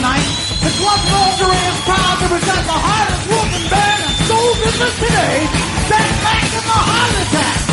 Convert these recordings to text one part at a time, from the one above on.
tonight, the club Rosary is proud to present the hottest looking band in soul business today, that back in the heart attack.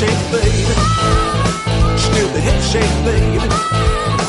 Shake, baby. Did the hip shake, baby.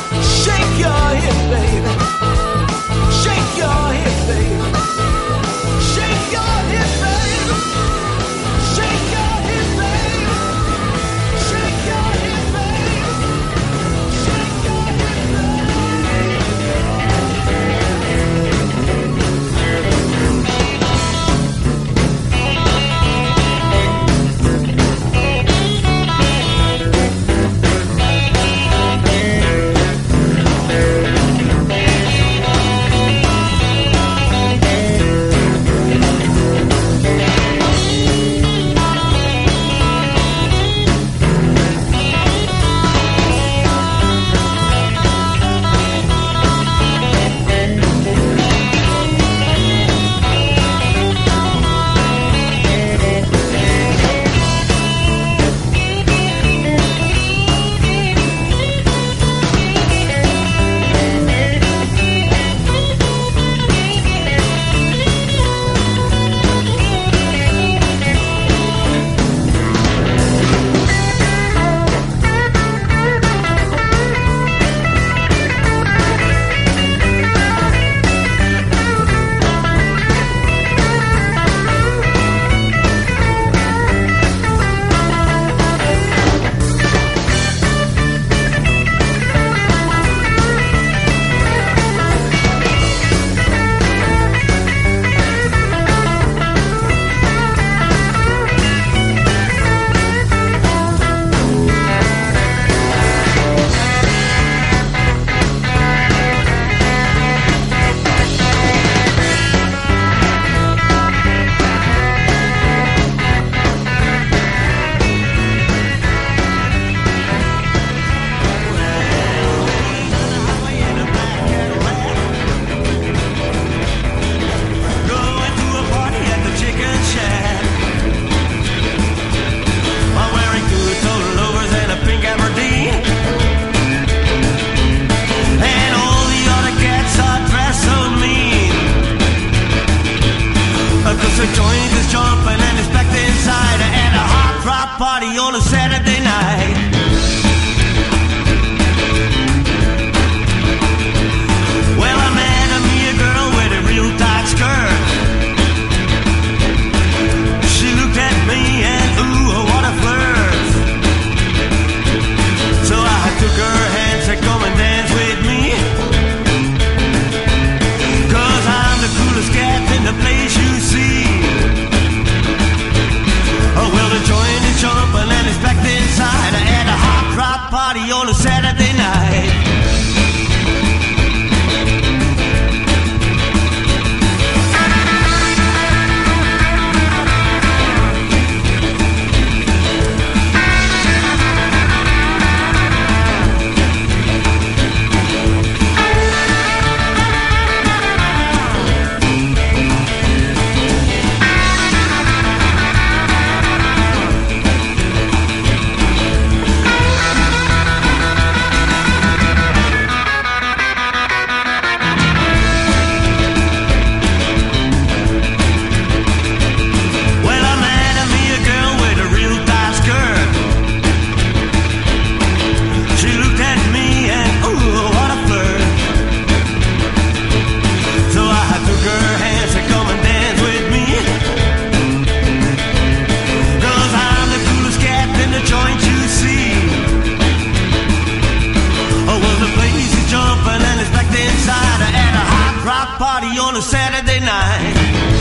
party on a Saturday night.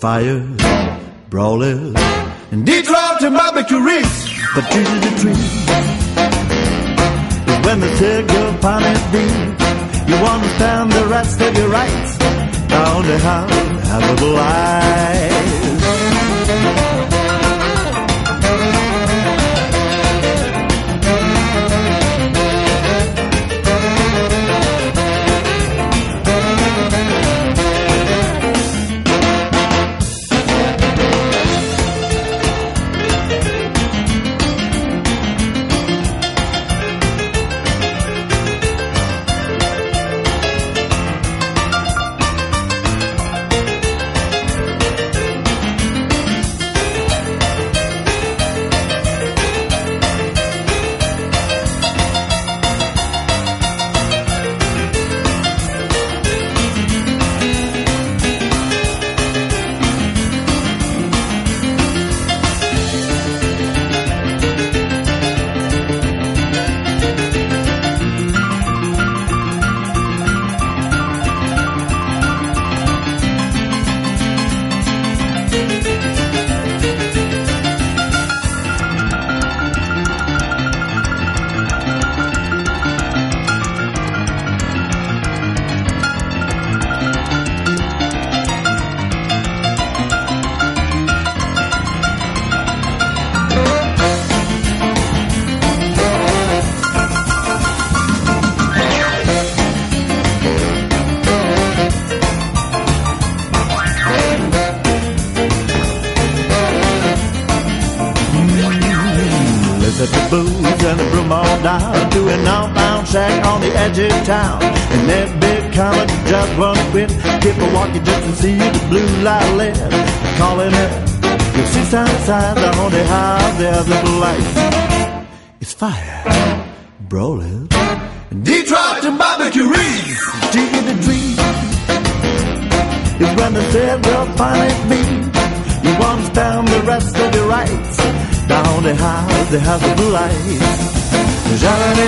Fire, brawlers, and Detroit to barbecue ribs. But me. You down the rest of your rights. Down the house, they have the blue lights. Java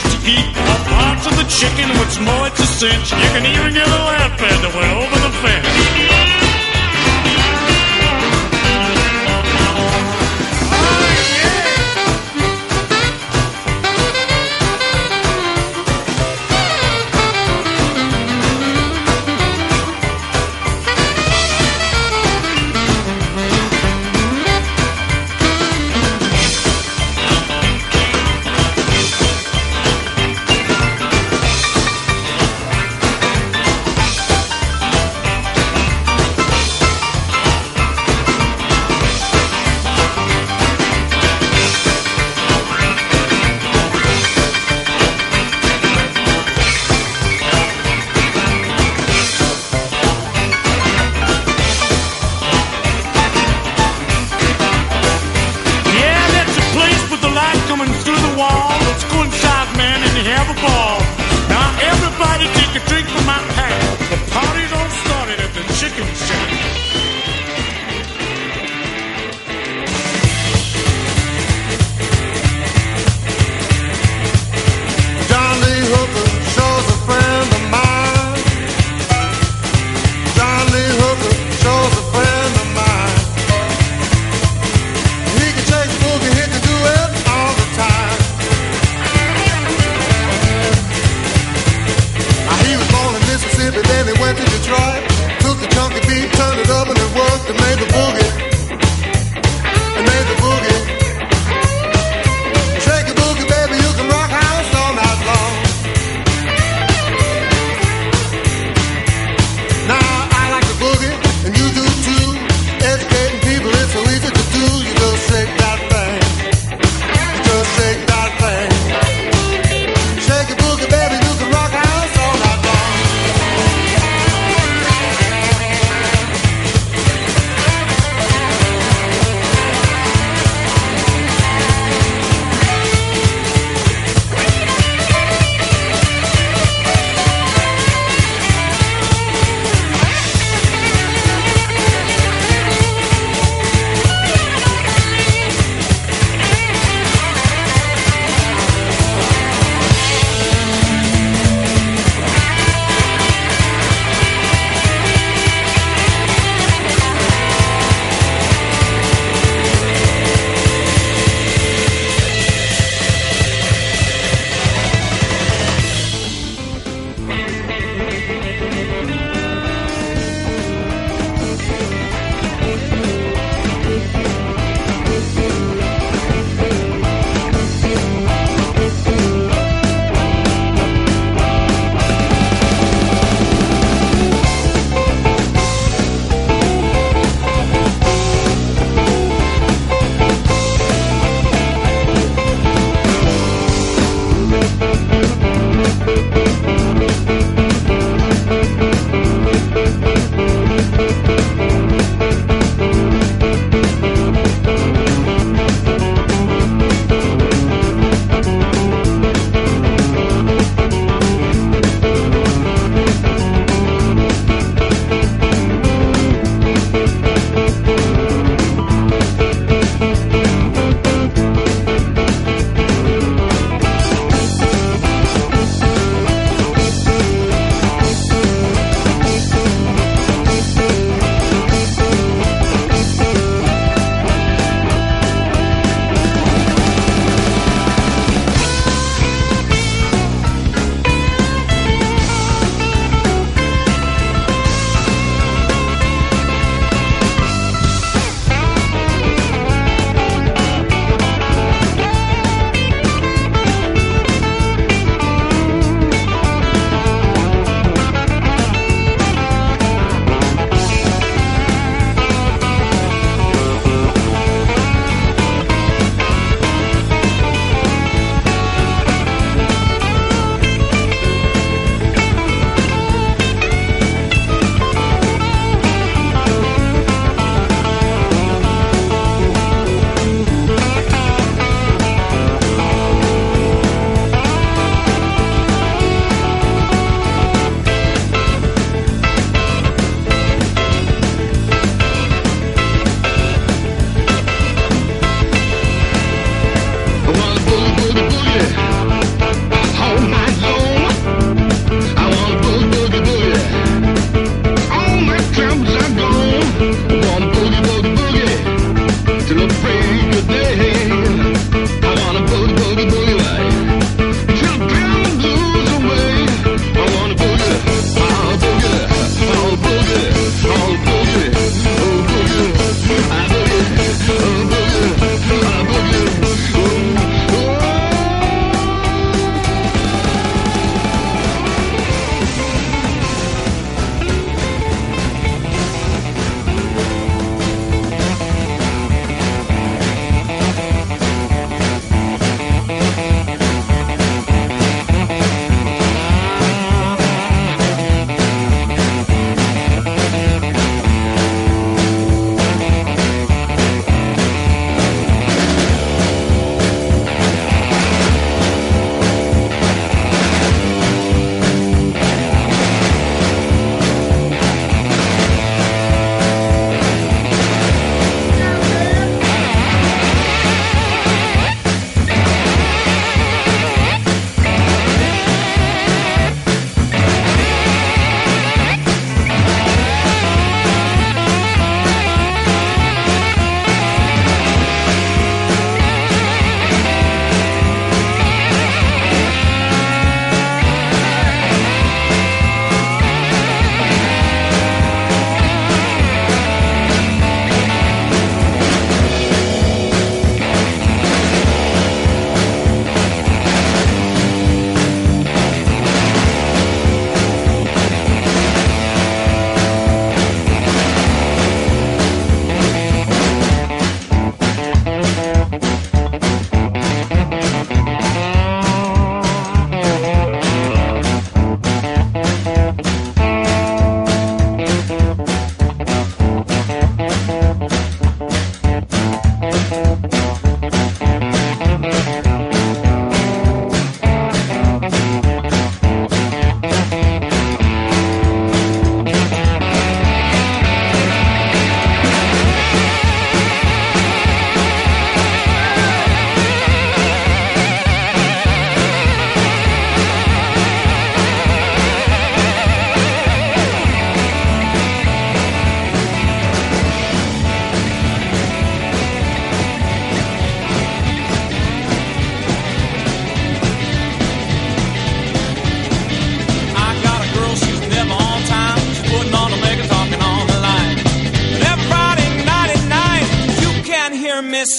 things to eat. All parts of the chicken, what's more, it's a cinch. You can even get a lamb fed that went over the fence.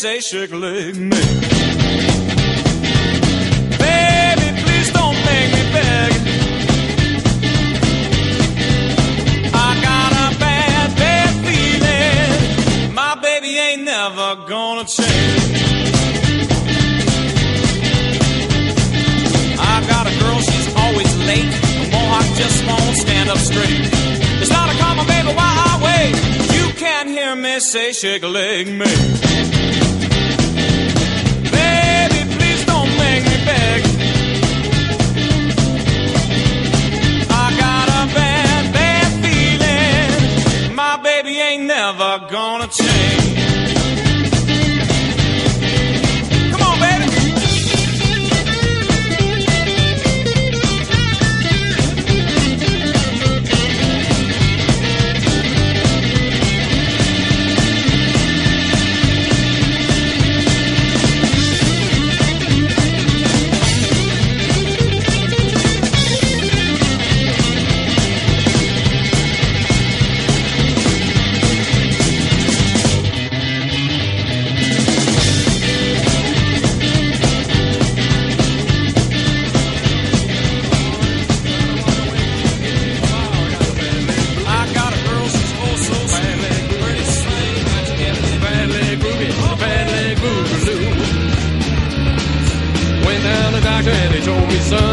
Say shake leg me. Baby, please don't make me beg. I got a bad, bad feeling. My baby ain't never gonna change. I got a girl, she's always late. The mohawk just won't stand up straight. It's not a common baby, why I wait? You can't hear me say shake leg me. Ain't never gonna change.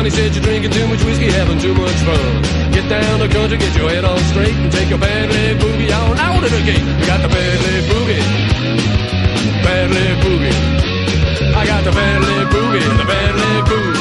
He said you're drinking too much whiskey, having too much fun. Get down the country, get your head on straight, and take your bad leg boogie on out of the gate. You got the bad leg boogie, bad leg boogie. I got the bad leg boogie, the bad leg boogaloo.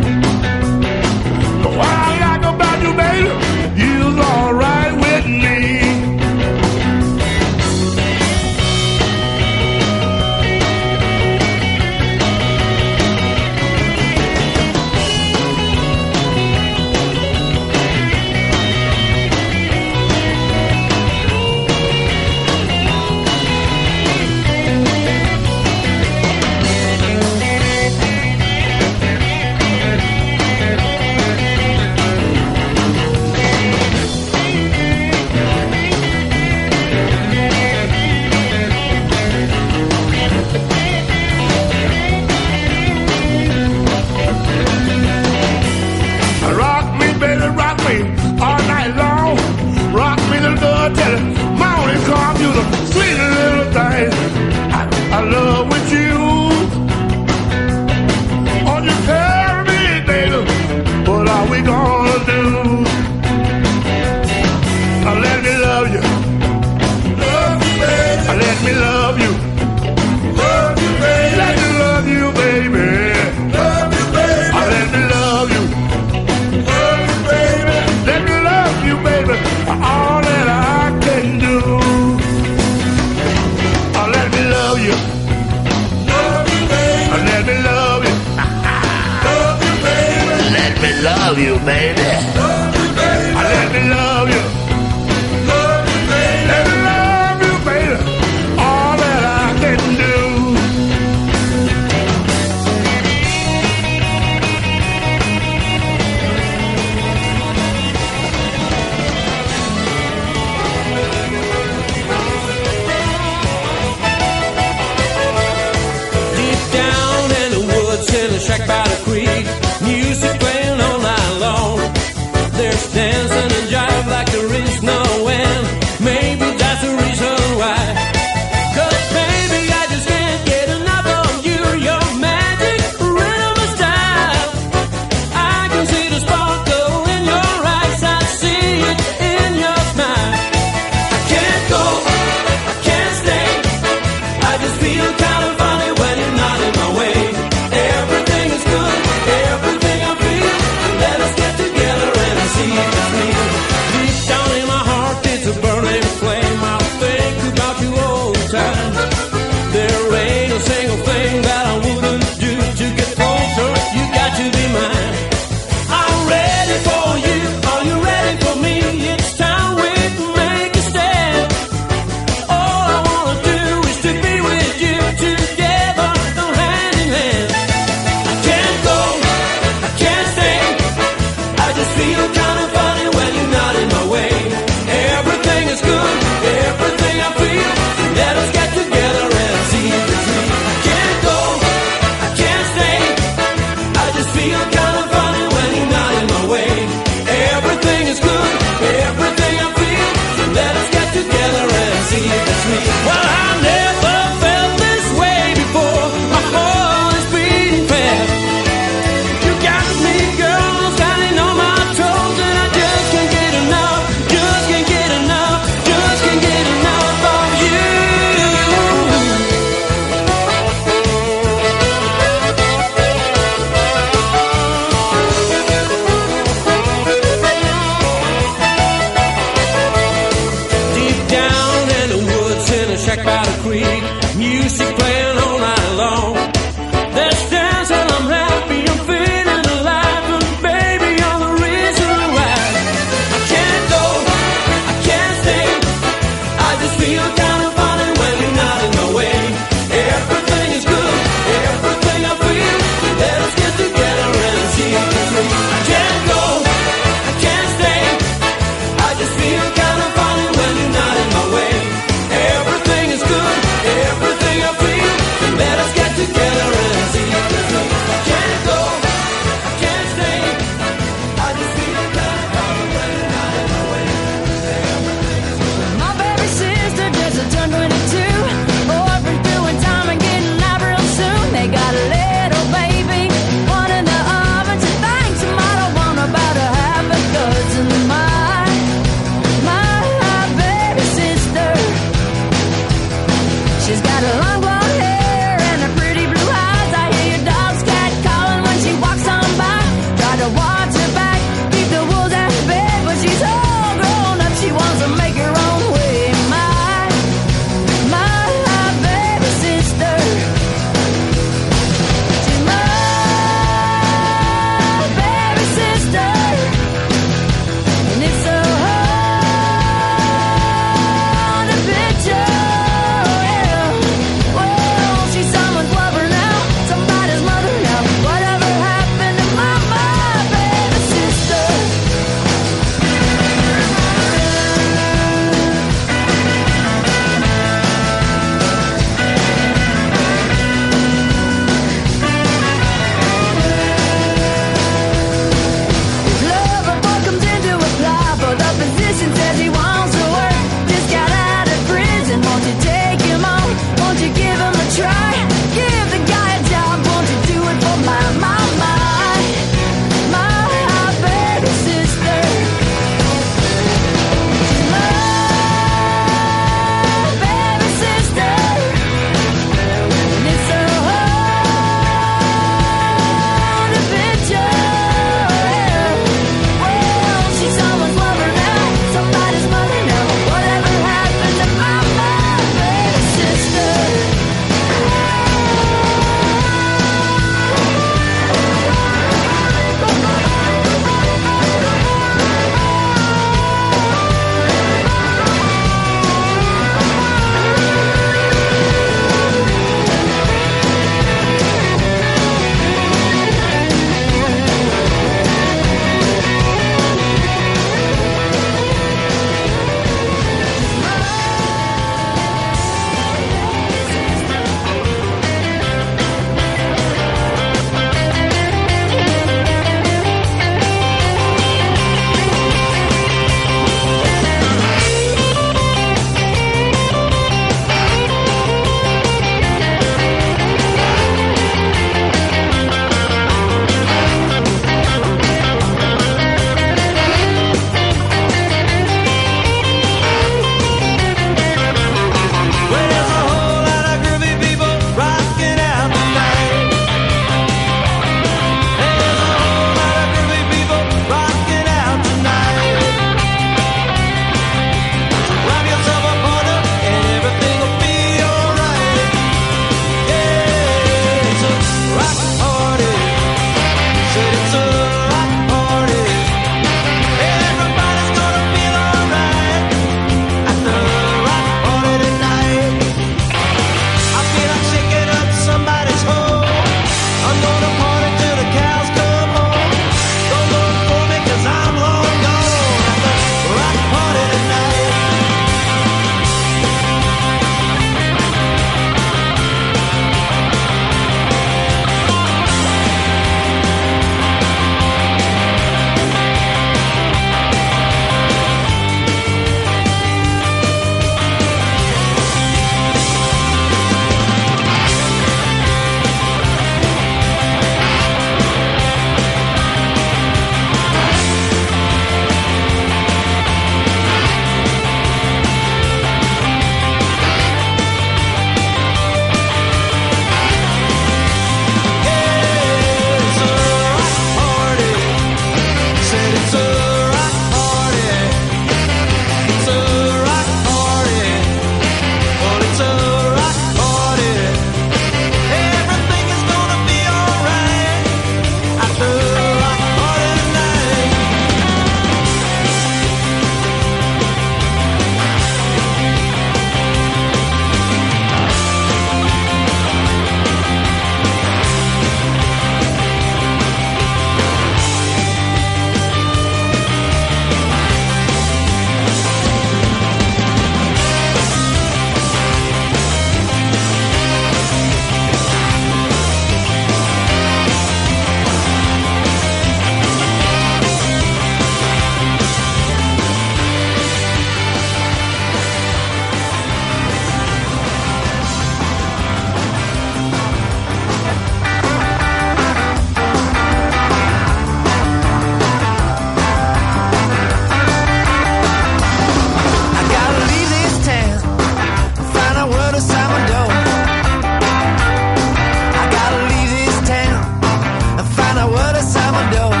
window